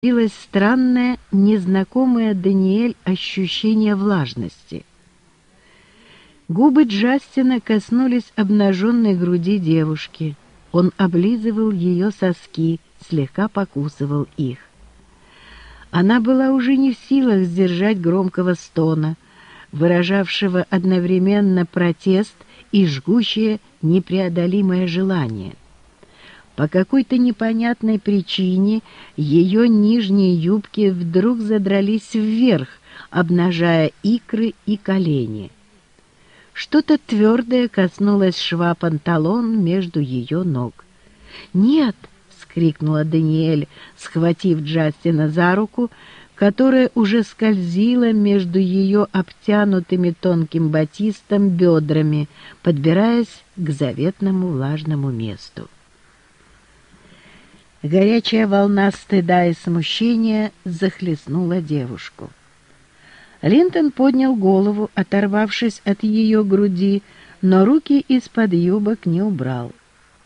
появилось странное, незнакомое Даниэль ощущение влажности. Губы Джастина коснулись обнаженной груди девушки. Он облизывал ее соски, слегка покусывал их. Она была уже не в силах сдержать громкого стона, выражавшего одновременно протест и жгучее непреодолимое желание — по какой-то непонятной причине ее нижние юбки вдруг задрались вверх, обнажая икры и колени. Что-то твердое коснулось шва панталон между ее ног. «Нет!» — скрикнула Даниэль, схватив Джастина за руку, которая уже скользила между ее обтянутыми тонким батистом бедрами, подбираясь к заветному влажному месту. Горячая волна стыда и смущения захлестнула девушку. Линтон поднял голову, оторвавшись от ее груди, но руки из-под юбок не убрал.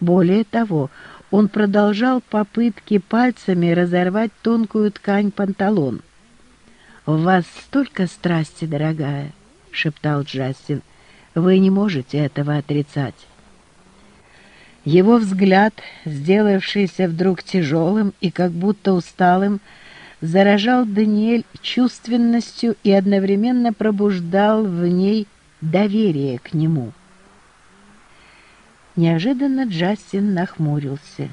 Более того, он продолжал попытки пальцами разорвать тонкую ткань панталон. «В вас столько страсти, дорогая!» — шептал Джастин. «Вы не можете этого отрицать». Его взгляд, сделавшийся вдруг тяжелым и как будто усталым, заражал Даниэль чувственностью и одновременно пробуждал в ней доверие к нему. Неожиданно Джастин нахмурился.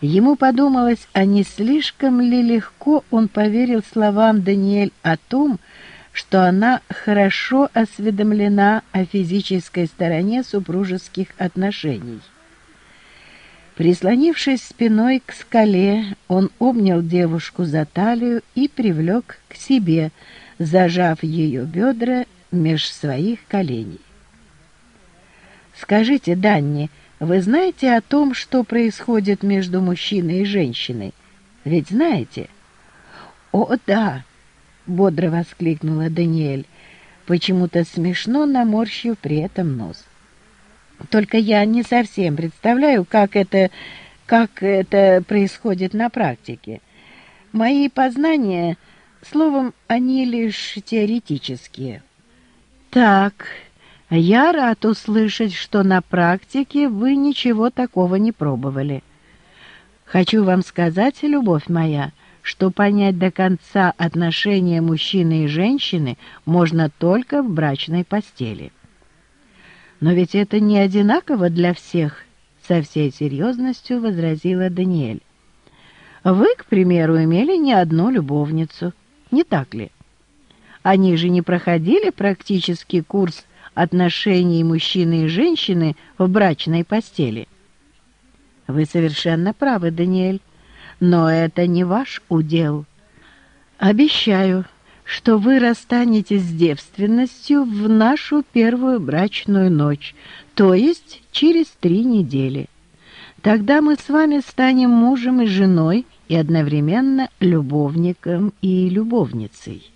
Ему подумалось, а не слишком ли легко он поверил словам Даниэль о том, что она хорошо осведомлена о физической стороне супружеских отношений. Прислонившись спиной к скале, он обнял девушку за талию и привлек к себе, зажав ее бедра меж своих коленей. «Скажите, Данни, вы знаете о том, что происходит между мужчиной и женщиной? Ведь знаете?» «О, да!» — бодро воскликнула Даниэль, почему-то смешно наморщив при этом нос. Только я не совсем представляю, как это, как это происходит на практике. Мои познания, словом, они лишь теоретические. Так, я рад услышать, что на практике вы ничего такого не пробовали. Хочу вам сказать, любовь моя, что понять до конца отношения мужчины и женщины можно только в брачной постели. «Но ведь это не одинаково для всех», — со всей серьезностью возразила Даниэль. «Вы, к примеру, имели не одну любовницу, не так ли? Они же не проходили практически курс отношений мужчины и женщины в брачной постели». «Вы совершенно правы, Даниэль, но это не ваш удел. Обещаю» что вы расстанетесь с девственностью в нашу первую брачную ночь, то есть через три недели. Тогда мы с вами станем мужем и женой и одновременно любовником и любовницей.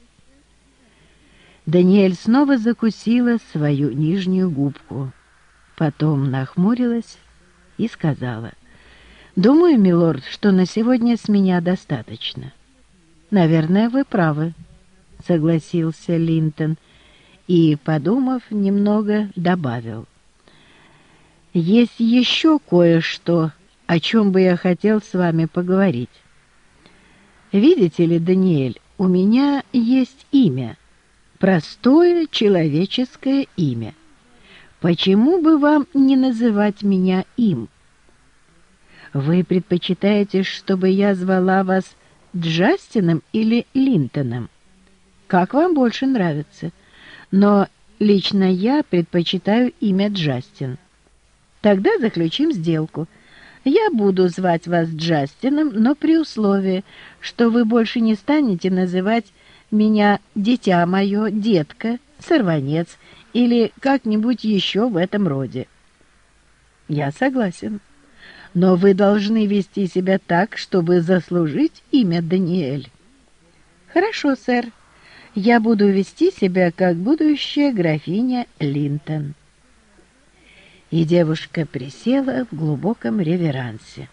Даниэль снова закусила свою нижнюю губку, потом нахмурилась и сказала, «Думаю, милорд, что на сегодня с меня достаточно». «Наверное, вы правы», — согласился Линтон и, подумав немного, добавил. «Есть еще кое-что, о чем бы я хотел с вами поговорить. Видите ли, Даниэль, у меня есть имя, простое человеческое имя. Почему бы вам не называть меня им? Вы предпочитаете, чтобы я звала вас Джастином или Линтоном? Как вам больше нравится. Но лично я предпочитаю имя Джастин. Тогда заключим сделку. Я буду звать вас Джастином, но при условии, что вы больше не станете называть меня «дитя мое», «детка», «сорванец» или как-нибудь еще в этом роде. Я согласен. Но вы должны вести себя так, чтобы заслужить имя Даниэль. Хорошо, сэр я буду вести себя как будущая графиня Линтон. И девушка присела в глубоком реверансе.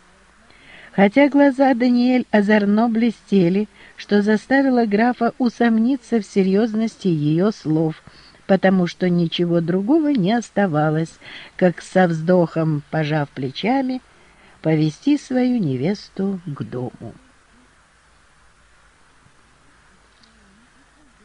хотя глаза Даниэль озорно блестели, что заставило графа усомниться в серьезности ее слов, потому что ничего другого не оставалось, как со вздохом, пожав плечами, повести свою невесту к дому.